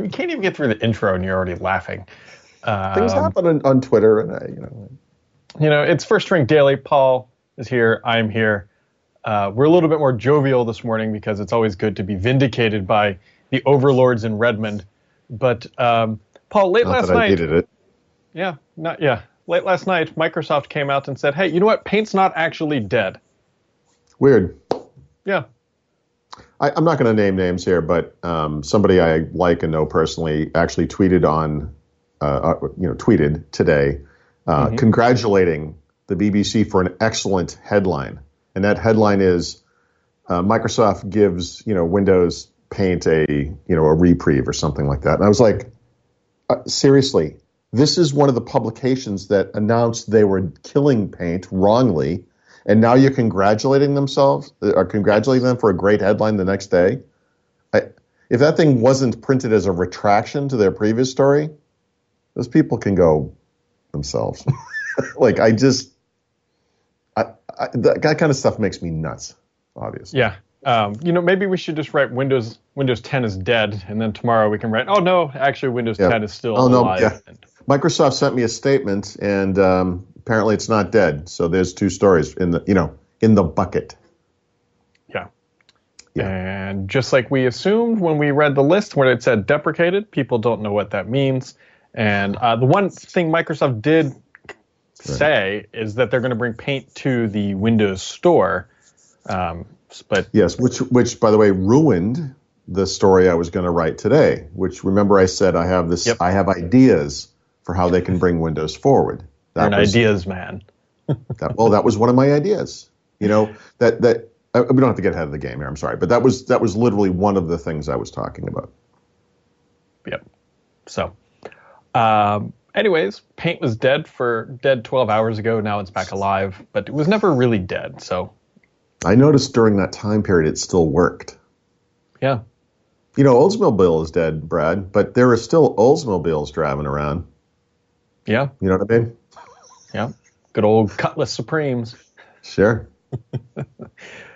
we can't even get through the intro and you're already laughing. Um, Things happen on, on Twitter, and I, you know. You know, it's First Ring Daily. Paul is here. I'm here. Uh, we're a little bit more jovial this morning because it's always good to be vindicated by the overlords in Redmond. But um, Paul, late not last that night, I hated it. yeah, not yeah, late last night, Microsoft came out and said, "Hey, you know what? Paint's not actually dead." Weird. Yeah. I, am not going to name names here, but um, somebody I like and know personally actually tweeted on, uh, uh, you know, tweeted today, uh, mm-hmm. congratulating the BBC for an excellent headline, and that headline is uh, Microsoft gives you know Windows Paint a you know a reprieve or something like that. And I was like, uh, seriously, this is one of the publications that announced they were killing Paint wrongly and now you're congratulating themselves or congratulating them for a great headline the next day. I, if that thing wasn't printed as a retraction to their previous story, those people can go themselves. like I just, I, I, that, that kind of stuff makes me nuts. Obviously. Yeah. Um, you know, maybe we should just write Windows Windows 10 is dead, and then tomorrow we can write, oh no, actually Windows yeah. 10 is still oh, alive. No, yeah. Microsoft sent me a statement, and um, apparently it's not dead. So there's two stories in the you know in the bucket. Yeah. Yeah. And just like we assumed when we read the list where it said deprecated, people don't know what that means. And uh, the one thing Microsoft did right. say is that they're going to bring Paint to the Windows Store. Um, but yes, which which by the way ruined the story I was going to write today. Which remember I said I have this yep. I have ideas for how they can bring Windows forward. That You're an was, ideas man. that, well, that was one of my ideas. You know that that uh, we don't have to get ahead of the game here. I'm sorry, but that was that was literally one of the things I was talking about. Yep. So, um, anyways, Paint was dead for dead 12 hours ago. Now it's back alive, but it was never really dead. So, I noticed during that time period it still worked. Yeah. You know, Oldsmobile is dead, Brad, but there are still Oldsmobiles driving around. Yeah. You know what I mean? Yeah. Good old Cutlass Supremes. Sure.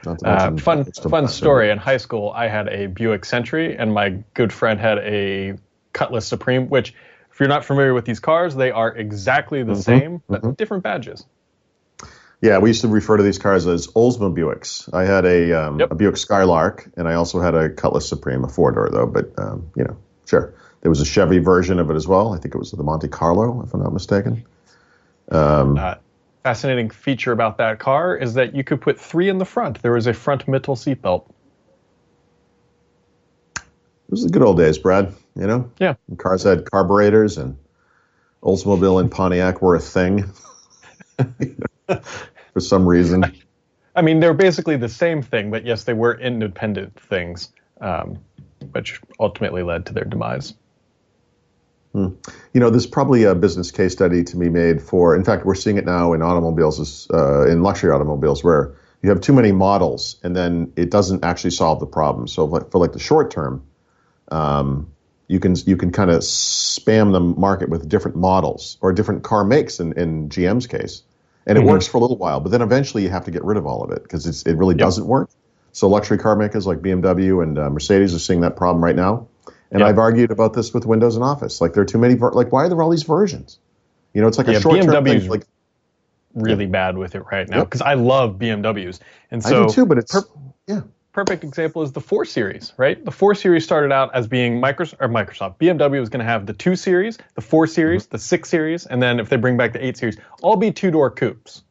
uh, fun fun story. In high school, I had a Buick Century, and my good friend had a Cutlass Supreme. Which, if you're not familiar with these cars, they are exactly the mm-hmm. same, but mm-hmm. different badges. Yeah, we used to refer to these cars as Oldsmobile Buicks. I had a, um, yep. a Buick Skylark, and I also had a Cutlass Supreme, a four door though. But um, you know, sure. There was a Chevy version of it as well. I think it was the Monte Carlo, if I'm not mistaken. Um, uh, fascinating feature about that car is that you could put three in the front. There was a front Mittel seatbelt. It was the good old days, Brad. You know, yeah. cars had carburetors, and Oldsmobile and Pontiac were a thing for some reason. I mean, they're basically the same thing, but yes, they were independent things, um, which ultimately led to their demise. Hmm. You know, there's probably a business case study to be made for. In fact, we're seeing it now in automobiles, uh, in luxury automobiles, where you have too many models, and then it doesn't actually solve the problem. So, like, for like the short term, um, you can you can kind of spam the market with different models or different car makes in, in GM's case, and it mm-hmm. works for a little while, but then eventually you have to get rid of all of it because it really yep. doesn't work. So, luxury car makers like BMW and uh, Mercedes are seeing that problem right now and I've argued about this with Windows and Office. Like there are too many. Ver- like why are there all these versions? You know, it's like yeah, a short term thing. Like really yeah. bad with it right now because yep. I love BMWs, and so I do too. But it's per- yeah. Perfect example is the 4 Series, right? The 4 Series started out as being Microsoft, or Microsoft. BMW was going to have the 2 Series, the 4 Series, mm-hmm. the 6 Series, and then if they bring back the 8 Series, all be two-door coupes,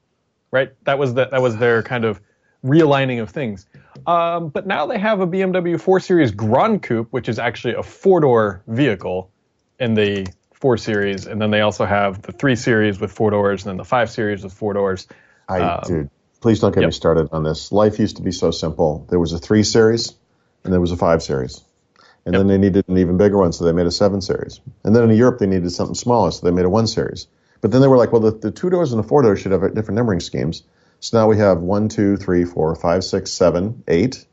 right? That was the, that was their kind of realigning of things. Um, but now they have a BMW 4 Series Grand Coupe, which is actually a four door vehicle in the 4 Series. And then they also have the 3 Series with four doors and then the 5 Series with four doors. I, um, dude, please don't get yep. me started on this. Life used to be so simple. There was a 3 Series and there was a 5 Series. And yep. then they needed an even bigger one, so they made a 7 Series. And then in Europe, they needed something smaller, so they made a 1 Series. But then they were like, well, the, the two doors and the four doors should have different numbering schemes. So now we have one, two, three, four, five, six, seven, eight,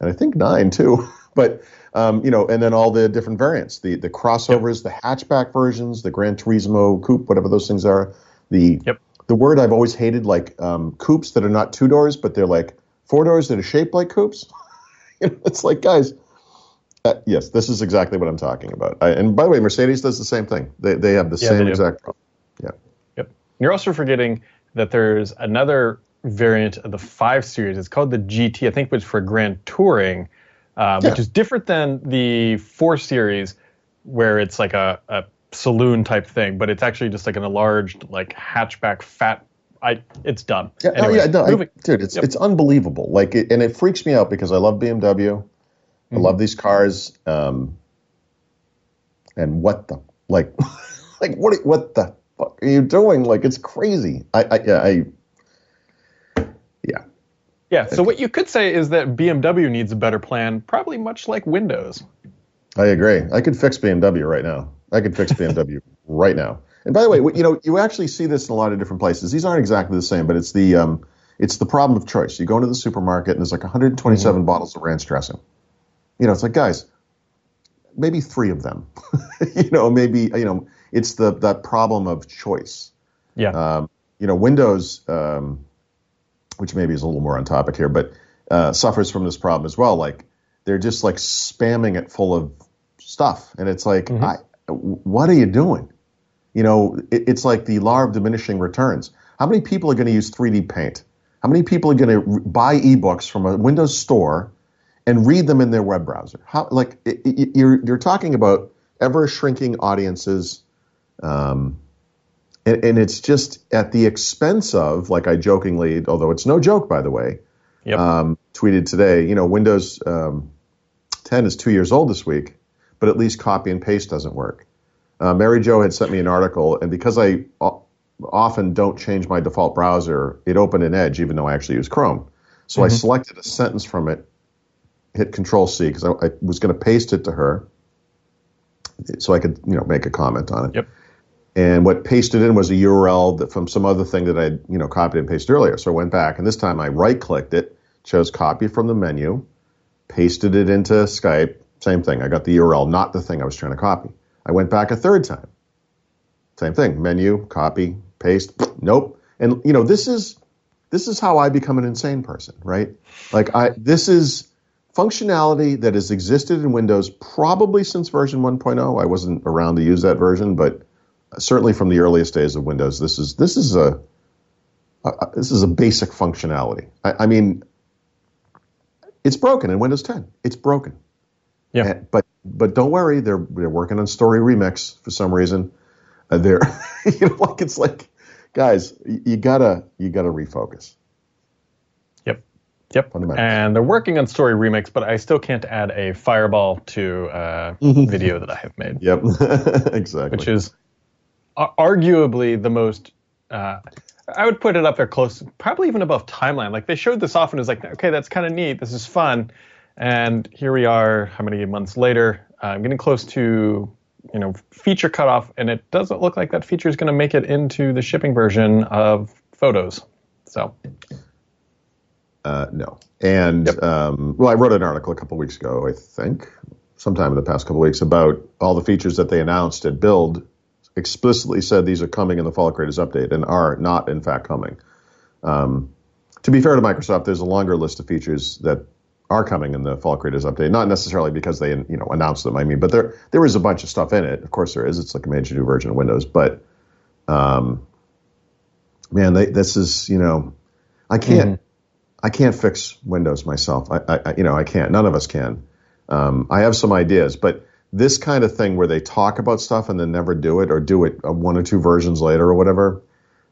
and I think nine too. but um, you know, and then all the different variants, the the crossovers, yep. the hatchback versions, the Gran Turismo coupe, whatever those things are. The yep. the word I've always hated, like um, coupes that are not two doors, but they're like four doors that are shaped like coupes. you know, it's like guys, Uh, yes, this is exactly what I'm talking about. I, and by the way, Mercedes does the same thing. They they have the Yeah, same exact problem. Yeah. Yep. You're also forgetting that there's another variant of the 5 Series. It's called the GT, I think, which for Grand Touring, uh, Yeah. which is different than the 4 Series, where it's like a, a saloon type thing, but it's actually just like an enlarged, like hatchback, fat. I It's done. Yeah, oh, yeah, no, I- dude, it's Yep. it's unbelievable. Like, it, and it freaks me out because I love BMW. I Mm-hmm. love these cars. Um, and what the like, like what what the fuck are you doing? Like, it's crazy. I I yeah, I yeah. yeah, so what you could say is that BMW needs a better plan, probably much like Windows. I agree. I could fix BMW right now. I could fix BMW right now. And by the way, you know, you actually see this in a lot of different places. These aren't exactly the same, but it's the um, it's the problem of choice. You go into the supermarket and there's like 127 bottles of ranch dressing. You know, it's like guys, maybe three of them. you know, maybe you know, it's the that problem of choice. Yeah. Um, you know, Windows, um, which maybe is a little more on topic here, but uh, suffers from this problem as well. Like they're just like spamming it full of stuff, and it's like, I, what are you doing? You know, it, it's like the law of diminishing returns. How many people are going to use 3D Paint? How many people are going to buy ebooks from a Windows store and read them in their web browser? How like it, it, you're you're talking about ever shrinking audiences. Um, and, and it's just at the expense of, like I jokingly, although it's no joke, by the way, Yep. um, tweeted today. You know, Windows um, 10 is two years old this week, but at least copy and paste doesn't work. Uh, Mary Jo had sent me an article, and because I often don't change my default browser, it opened in Edge, even though I actually use Chrome. So I selected a sentence from it, hit Control C because I, I was going to paste it to her, so I could you know make a comment on it. Yep. And what pasted in was a URL that from some other thing that I'd you know copied and pasted earlier. So I went back, and this time I right clicked it, chose copy from the menu, pasted it into Skype. Same thing. I got the URL, not the thing I was trying to copy. I went back a third time. Same thing. Menu, copy, paste. Nope. And you know this is this is how I become an insane person, right? Like I this is functionality that has existed in Windows probably since version 1.0. I wasn't around to use that version, but certainly from the earliest days of Windows, this is this is a, a this is a basic functionality. I, I mean, it's broken in Windows 10. It's broken. Yeah. And- but but don't worry, they're they're working on Story Remix for some reason. Uh, they're you know like it's like guys, you gotta you gotta refocus. Yep. Yep. And they're working on Story Remix, but I still can't add a fireball to a Mm-hmm. video that I have made, Yep, exactly. which is arguably the most. Uh, I would put it up there close, probably even above Timeline. Like they showed this off and it was like, okay, that's kind of neat. This is fun. And here we are, how many months later? Uh, I'm getting close to, you know, feature cutoff, and it doesn't look like that feature is going to make it into the shipping version of Photos. So Uh, no. And um, well, I wrote an article a couple weeks ago, I think, sometime in the past couple weeks, about all the features that they announced at Build. Explicitly said these are coming in the Fall Creators Update and are not, in fact, coming. Um, to be fair to Microsoft, there's a longer list of features that are coming in the Fall Creators Update. Not necessarily because they, you know, announced them. I mean, but there there is a bunch of stuff in it. Of course, there is. It's like a major new version of Windows, but um, man, they, this is, you know, I can't. I can't fix Windows myself. I, I, you know, I can't. None of us can. Um, I have some ideas, but this kind of thing where they talk about stuff and then never do it, or do it uh, one or two versions later, or whatever,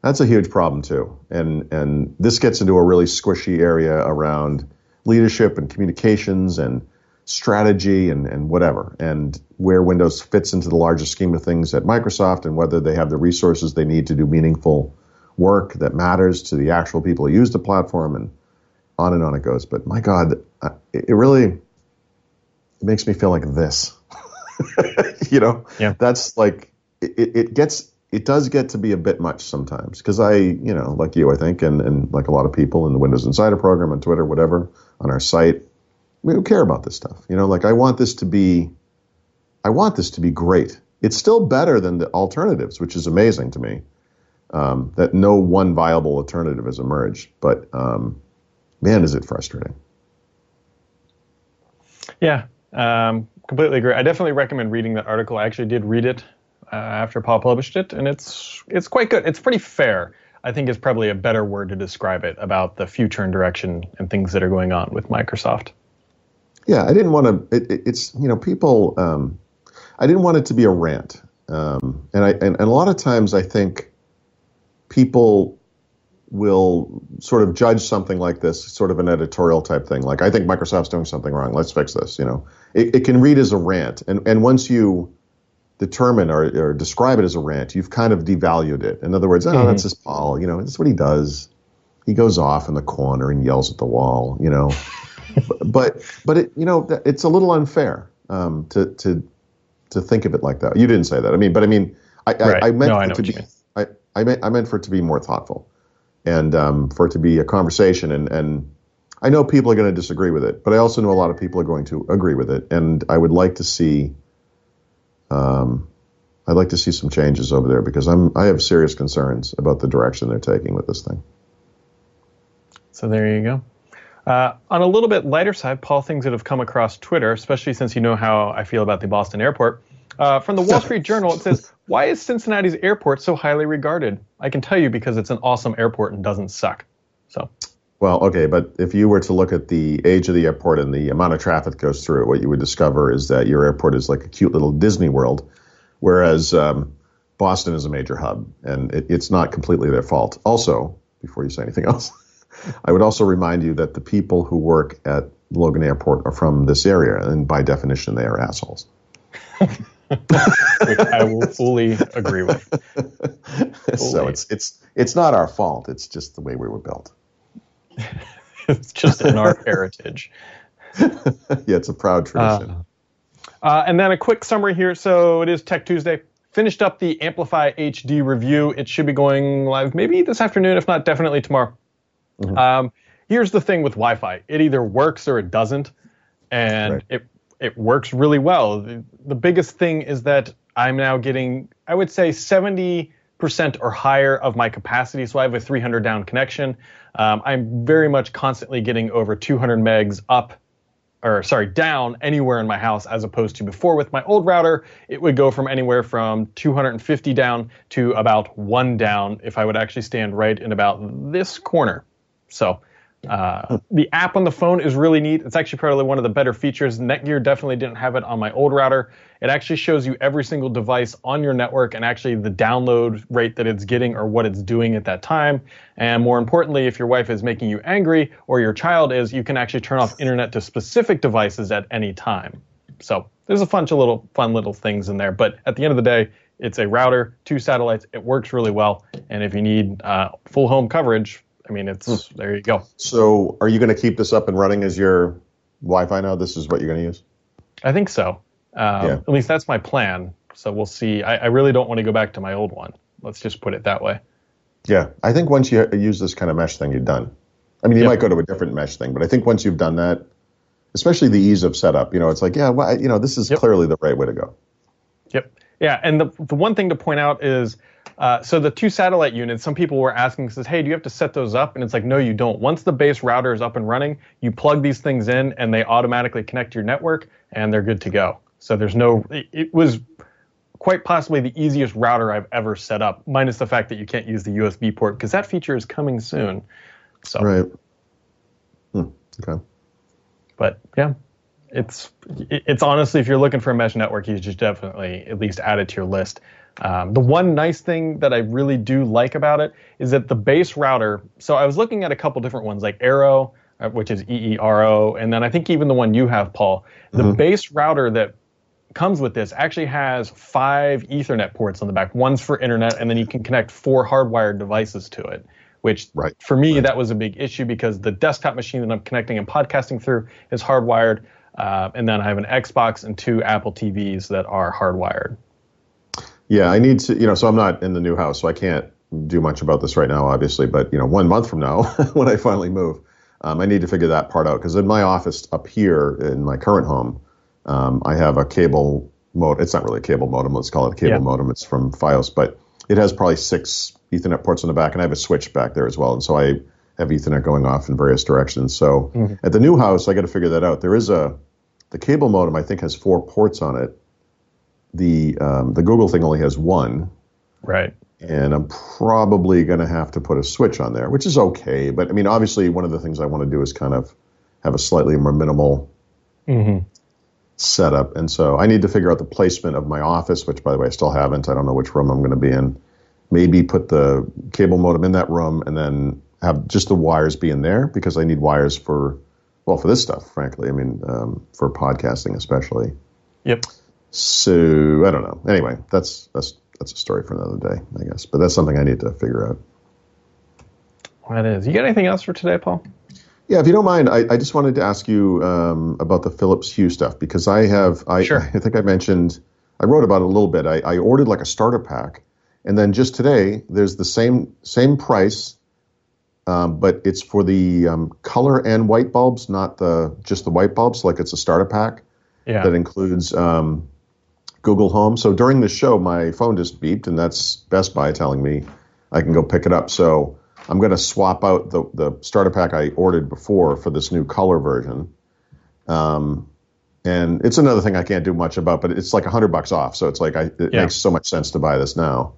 that's a huge problem too. And and this gets into a really squishy area around leadership and communications and strategy and, and whatever, and where Windows fits into the larger scheme of things at Microsoft, and whether they have the resources they need to do meaningful work that matters to the actual people who use the platform and on and on it goes. But my God, uh, it it really it makes me feel like this. you know, Yeah. that's like it, it gets it does get to be a bit much sometimes because I, you know, like you, I think, and, and like a lot of people in the Windows Insider program on Twitter, whatever, on our site, we don't care about this stuff. You know, like I want this to be, I want this to be great. It's still better than the alternatives, which is amazing to me. Um, that no one viable alternative has emerged, but um, man, is it frustrating. Yeah. Um, completely agree. I definitely recommend reading that article. I actually did read it uh, after Paul published it, and it's it's quite good. It's pretty fair. I think is probably a better word to describe it about the future and direction and things that are going on with Microsoft. Yeah, I didn't want to. It, it, it's you know people. Um, I didn't want it to be a rant, um, and I and, and a lot of times I think people will sort of judge something like this, sort of an editorial type thing. Like I think Microsoft's doing something wrong. Let's fix this. You know, it, it can read as a rant, and and once you determine or, or, describe it as a rant, you've kind of devalued it. In other words, oh, mm-hmm. that's just Paul. You know, that's what he does. He goes off in the corner and yells at the wall. You know, but but it, you know it's a little unfair um, to to to think of it like that. You didn't say that. I mean, but I mean, I, right. I, I meant no, I to be. I, I meant I meant for it to be more thoughtful, and um, for it to be a conversation. And and I know people are going to disagree with it, but I also know a lot of people are going to agree with it. And I would like to see um, I'd like to see some changes over there because I'm I have serious concerns about the direction they're taking with this thing. So there you go. Uh, on a little bit lighter side, Paul, things that have come across Twitter, especially since you know how I feel about the Boston airport. Uh, from the Wall Street Journal, it says, Why is Cincinnati's airport so highly regarded? I can tell you because it's an awesome airport and doesn't suck. So. Well, okay, but if you were to look at the age of the airport and the amount of traffic that goes through it, what you would discover is that your airport is like a cute little Disney World, whereas um, Boston is a major hub, and it, it's not completely their fault. Also, before you say anything else, I would also remind you that the people who work at Logan Airport are from this area, and by definition, they are assholes. Which I will fully agree with. Fully. So it's it's it's not our fault. It's just the way we were built. it's just in our heritage. yeah, it's a proud tradition. Uh, uh, and then a quick summary here. So it is Tech Tuesday. Finished up the AmpliFi HD review. It should be going live maybe this afternoon, if not definitely tomorrow. Mm-hmm. Um, here's the thing with Wi-Fi: it either works or it doesn't, and right. it it works really well. The, the biggest thing is that I'm now getting, I would say, 70 percent or higher of my capacity. So I have a 300 down connection. Um, I'm very much constantly getting over 200 megs up, or sorry, down anywhere in my house, as opposed to before with my old router, it would go from anywhere from 250 down to about one down if I would actually stand right in about this corner. So uh, the app on the phone is really neat. It's actually probably one of the better features. Netgear definitely didn't have it on my old router. It actually shows you every single device on your network and actually the download rate that it's getting or what it's doing at that time. And more importantly, if your wife is making you angry or your child is, you can actually turn off internet to specific devices at any time. So there's a bunch of little fun little things in there. But at the end of the day, it's a router, two satellites. It works really well. And if you need uh, full home coverage, I mean, it's there you go. So, are you going to keep this up and running as your Wi-Fi now? This is what you're going to use. I think so. Um, yeah. At least that's my plan. So we'll see. I, I really don't want to go back to my old one. Let's just put it that way. Yeah, I think once you use this kind of mesh thing, you're done. I mean, you yep. might go to a different mesh thing, but I think once you've done that, especially the ease of setup, you know, it's like, yeah, well, you know, this is yep. clearly the right way to go. Yep. Yeah, and the the one thing to point out is uh, so the two satellite units, some people were asking, says, hey, do you have to set those up? And it's like, no, you don't. Once the base router is up and running, you plug these things in and they automatically connect to your network and they're good to go. So there's no, it, it was quite possibly the easiest router I've ever set up, minus the fact that you can't use the USB port because that feature is coming soon. So right. Hmm. Okay. But yeah, it's it's honestly, if you're looking for a mesh network, you should definitely at least add it to your list. Um, the one nice thing that I really do like about it is that the base router. So I was looking at a couple different ones, like Eero, uh, which is EERO, and then I think even the one you have, Paul. The mm-hmm. base router that comes with this actually has five Ethernet ports on the back. One's for internet, and then you can connect four hardwired devices to it. Which right. for me right. that was a big issue because the desktop machine that I'm connecting and podcasting through is hardwired, uh, and then I have an Xbox and two Apple TVs that are hardwired. Yeah, I need to, you know, so I'm not in the new house, so I can't do much about this right now, obviously. But, you know, one month from now, when I finally move, um, I need to figure that part out. Because in my office up here in my current home, um, I have a cable modem. It's not really a cable modem, let's call it a cable yeah. modem. It's from Fios, but it has probably six Ethernet ports on the back, and I have a switch back there as well. And so I have Ethernet going off in various directions. So mm-hmm. at the new house, I got to figure that out. There is a the cable modem I think has four ports on it. The um, the Google thing only has one. Right. And I'm probably going to have to put a switch on there, which is okay. But I mean, obviously, one of the things I want to do is kind of have a slightly more minimal Mm-hmm. setup. And so I need to figure out the placement of my office, which, by the way, I still haven't. I don't know which room I'm going to be in. Maybe put the cable modem in that room and then have just the wires be in there because I need wires for, well, for this stuff, frankly. I mean, um, for podcasting especially. Yep. So I don't know. Anyway, that's that's that's a story for another day, I guess. But that's something I need to figure out. That is. You got anything else for today, Paul? Yeah, if you don't mind, I, I just wanted to ask you um, about the Philips Hue stuff because I have, I, Sure. I think I mentioned, I wrote about it a little bit. I, I ordered like a starter pack, and then just today there's the same same price, um, but it's for the um, color and white bulbs, not the just the white bulbs. Like it's a starter pack Yeah. that includes um, Google Home. So during the show, my phone just beeped, and that's Best Buy telling me I can go pick it up. So I'm going to swap out the, the starter pack I ordered before for this new color version. Um, and it's another thing I can't do much about, but it's like a hundred bucks off. So it's like I, it Yeah. makes so much sense to buy this now.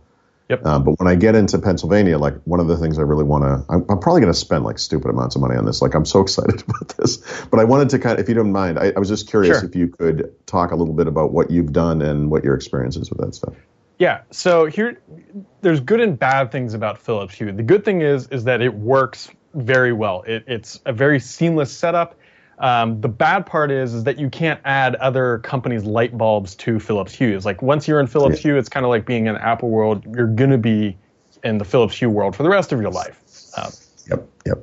Yep. Um, but when I get into Pennsylvania, like one of the things I really want to, I'm, I'm probably going to spend like stupid amounts of money on this. Like I'm so excited about this. But I wanted to kind of, if you don't mind, I, I was just curious Sure. if you could talk a little bit about what you've done and what your experience is with that stuff. Yeah. So here, there's good and bad things about Philips Hue. The good thing is is that it works very well. It, it's a very seamless setup. Um, the bad part is is that you can't add other companies' light bulbs to Philips Hue. It's like once you're in Philips Hue, it's kind of like being in Apple world. You're gonna be in the Philips Hue world for the rest of your life. Um, Yep. Yep.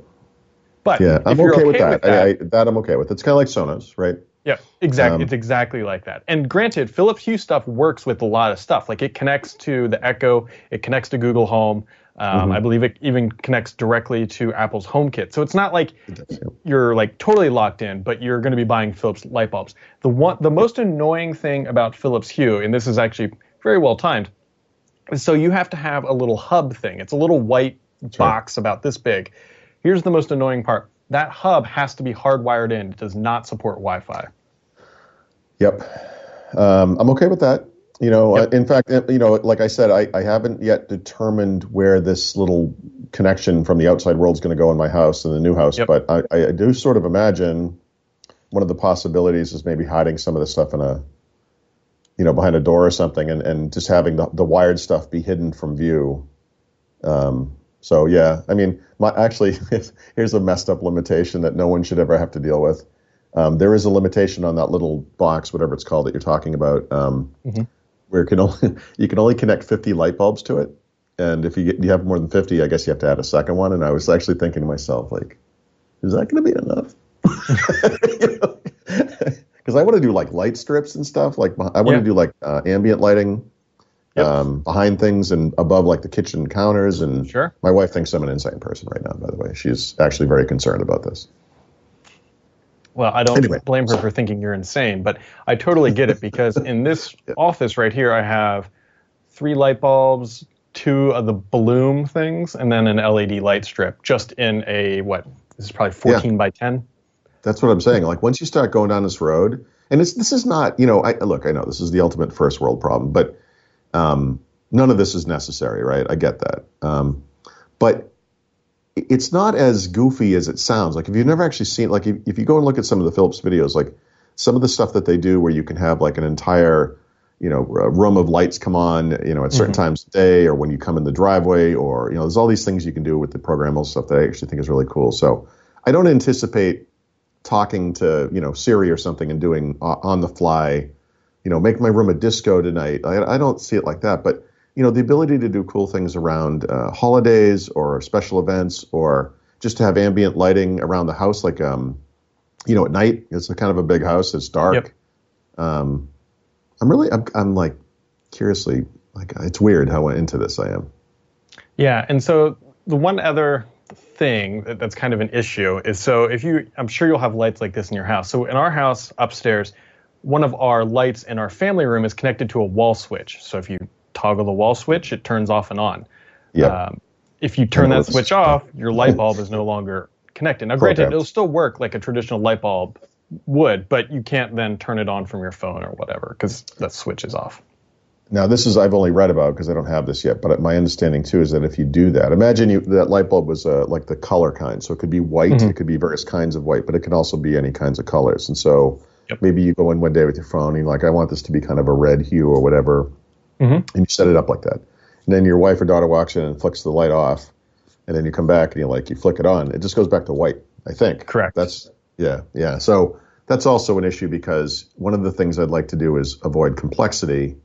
but Yeah, I'm you're okay, with that. that I, I, that I'm okay with. It's kind of like Sonos, right? Yeah, exactly. Um, it's exactly like that. And granted, Philips Hue stuff works with a lot of stuff. Like it connects to the Echo, it connects to Google Home. Um, Mm-hmm. I believe it even connects directly to Apple's HomeKit. So it's not like yeah. you're like totally locked in, but you're going to be buying Philips light bulbs. The one, the most annoying thing about Philips Hue, and this is actually very well timed, is so you have to have a little hub thing. It's a little white box about this big. Here's the most annoying part. That hub has to be hardwired in. It does not support Wi-Fi. Yep. Um, I'm okay with that. You know, uh, in fact, uh, you know, like I said, I, I haven't yet determined where this little connection from the outside world is going to go in my house in the new house. Yep. But I, I do sort of imagine one of the possibilities is maybe hiding some of the stuff in a, you know, behind a door or something, and, and just having the, the wired stuff be hidden from view. Um, so yeah, I mean, my actually, here's a messed up limitation that no one should ever have to deal with. Um, there is a limitation on that little box, whatever it's called that you're talking about, um, where can only you can only connect 50 light bulbs to it, and if you get, you have more than 50, I guess you have to add a second one. And I was actually thinking to myself, like, is that going to be enough? Because I want to do like light strips and stuff. Like I want Yeah. to do like uh, ambient lighting Yep. um, behind things and above like the kitchen counters. And Sure. my wife thinks I'm an insane person right now. By the way, she's actually very concerned about this. Well, I don't Anyway. blame her for thinking you're insane, but I totally get it because in this office right here, I have three light bulbs, two of the balloon things, and then an LED light strip just in a, what? This is probably 14 by 10. That's what I'm saying. Like once you start going down this road, and it's this is not, you know, I look, I know this is the ultimate first world problem, but um, none of this is necessary, right? I get that, um, but it's not as goofy as it sounds. Like if you've never actually seen, like if, if you go and look at some of the Philips videos, like some of the stuff that they do, where you can have like an entire, you know, room of lights come on, you know, at certain times of day, or when you come in the driveway, or you know, there's all these things you can do with the programmable stuff that I actually think is really cool. So I don't anticipate talking to you know Siri or something and doing uh, on the fly, you know, make my room a disco tonight. I, I don't see it like that, but you know, the ability to do cool things around uh, holidays or special events, or just to have ambient lighting around the house, like um, you know, at night. It's a kind of a big house. It's dark. Yep. Um, I'm really, I'm, I'm like, curiously, like, it's weird how into this I am. Yeah, and so the one other thing that, that's kind of an issue is so if you, I'm sure you'll have lights like this in your house. So in our house upstairs, one of our lights in our family room is connected to a wall switch. So if you toggle the wall switch, it turns off and on. Yeah. Um, if you turn that switch off, your light bulb is no longer connected. Now, granted, it'll still work like a traditional light bulb would, but you can't then turn it on from your phone or whatever because the switch is off. Now, this is I've only read about because I don't have this yet, but my understanding too is that if you do that, imagine you, that light bulb was uh, like the color kind, so it could be white, mm-hmm. it could be various kinds of white, but it can also be any kinds of colors. And so yep. maybe you go in one day with your phone and you're like, I want this to be kind of a red hue or whatever, mm-hmm. and you set it up like that. And then your wife or daughter walks in and flicks the light off, and then you come back and you like you flick it on, it just goes back to white. I think. Correct. That's yeah, yeah. So that's also an issue because one of the things I'd like to do is avoid complexity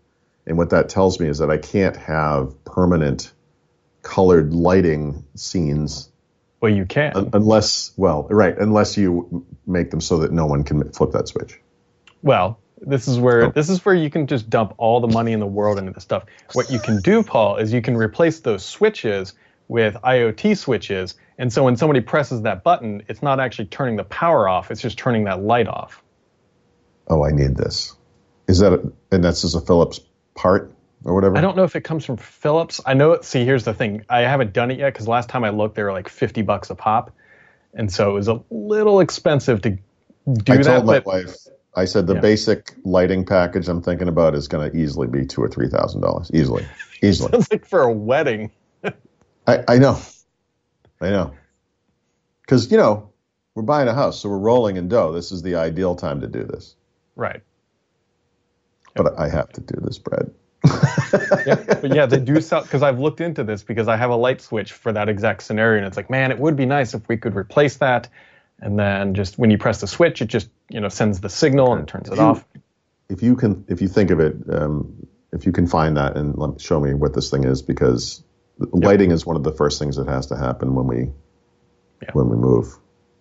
and what that tells me is that I can't have permanent colored lighting scenes. Well, you can. Un- unless, well, right, unless you make them so that no one can flip that switch. Well, this is where oh. this is where you can just dump all the money in the world into this stuff. What you can do, Paul, is you can replace those switches with IoT switches, and so when somebody presses that button, it's not actually turning the power off; it's just turning that light off. Oh, I need this. Is that a, and that's just a Philips part or whatever? I don't know if it comes from Philips. I know. It, See, here's the thing. I haven't done it yet because last time I looked, they were like fifty bucks a pop, and so it was a little expensive to do I that. told my wife. I said the yeah. basic lighting package I'm thinking about is going to easily be two or three thousand dollars, easily, easily. Sounds like for a wedding. I, I know, I know, because you know we're buying a house, so we're rolling in dough. This is the ideal time to do this. Right but I have to do this, Brad. yeah, but yeah, they do sell because I've looked into this because I have a light switch for that exact scenario, and it's like, man, it would be nice if we could replace that, and then just when you press the switch, it just you know sends the signal and turns if it you, off. If you can, if you think of it, um, if you can find that and let, show me what this thing is, because yep. lighting is one of the first things that has to happen when we yeah. when we move,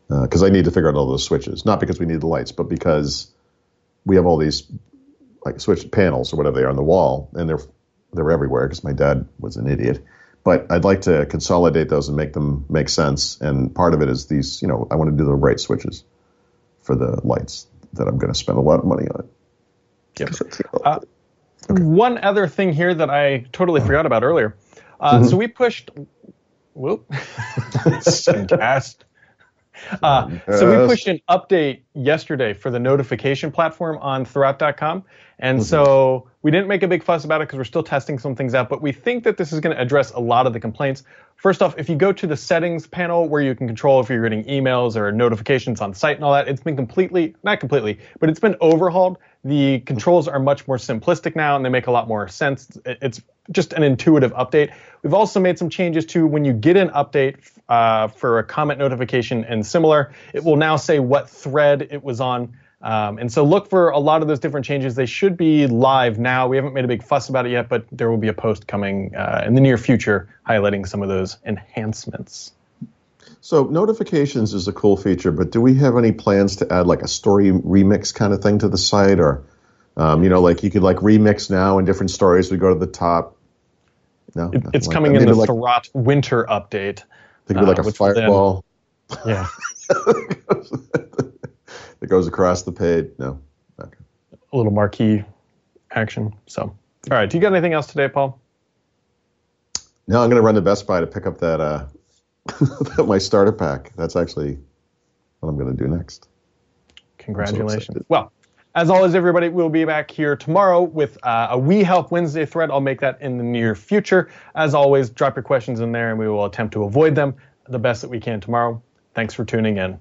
because uh, I need to figure out all those switches, not because we need the lights, but because we have all these like switch panels or whatever they are on the wall, and they're they're everywhere because my dad was an idiot. But I'd like to consolidate those and make them make sense. And part of it is these, you know, I want to do the right switches for the lights that I'm going to spend a lot of money on. Yep. Uh, okay. One other thing here that I totally forgot about earlier. Uh, mm-hmm. So we pushed. Whoop. cast. Uh, so we pushed an update yesterday for the notification platform on Thurrott.com. And mm-hmm. so we didn't make a big fuss about it because we're still testing some things out, but we think that this is going to address a lot of the complaints. First off, if you go to the settings panel where you can control if you're getting emails or notifications on site and all that, it's been completely, not completely, but it's been overhauled. The controls are much more simplistic now and they make a lot more sense. It's just an intuitive update. We've also made some changes to when you get an update uh, for a comment notification and similar, it will now say what thread it was on. Um, and so look for a lot of those different changes. They should be live now. We haven't made a big fuss about it yet, but there will be a post coming uh, in the near future highlighting some of those enhancements. So notifications is a cool feature, but do we have any plans to add like a story remix kind of thing to the site, or um, you know, like you could like remix now in different stories. We go to the top. No, it, it's like coming in the like, Thurrott winter update. Think of it like uh, a fireball. Then, yeah. that goes across the page. No. Okay. A little marquee action. So, all right. Do you got anything else today, Paul? No, I'm going to run to Best Buy to pick up that uh, my starter pack. That's actually what I'm going to do next. Congratulations. So well, as always, everybody, we'll be back here tomorrow with uh, a We Help Wednesday thread. I'll make that in the near future. As always, drop your questions in there and we will attempt to avoid them the best that we can tomorrow. Thanks for tuning in.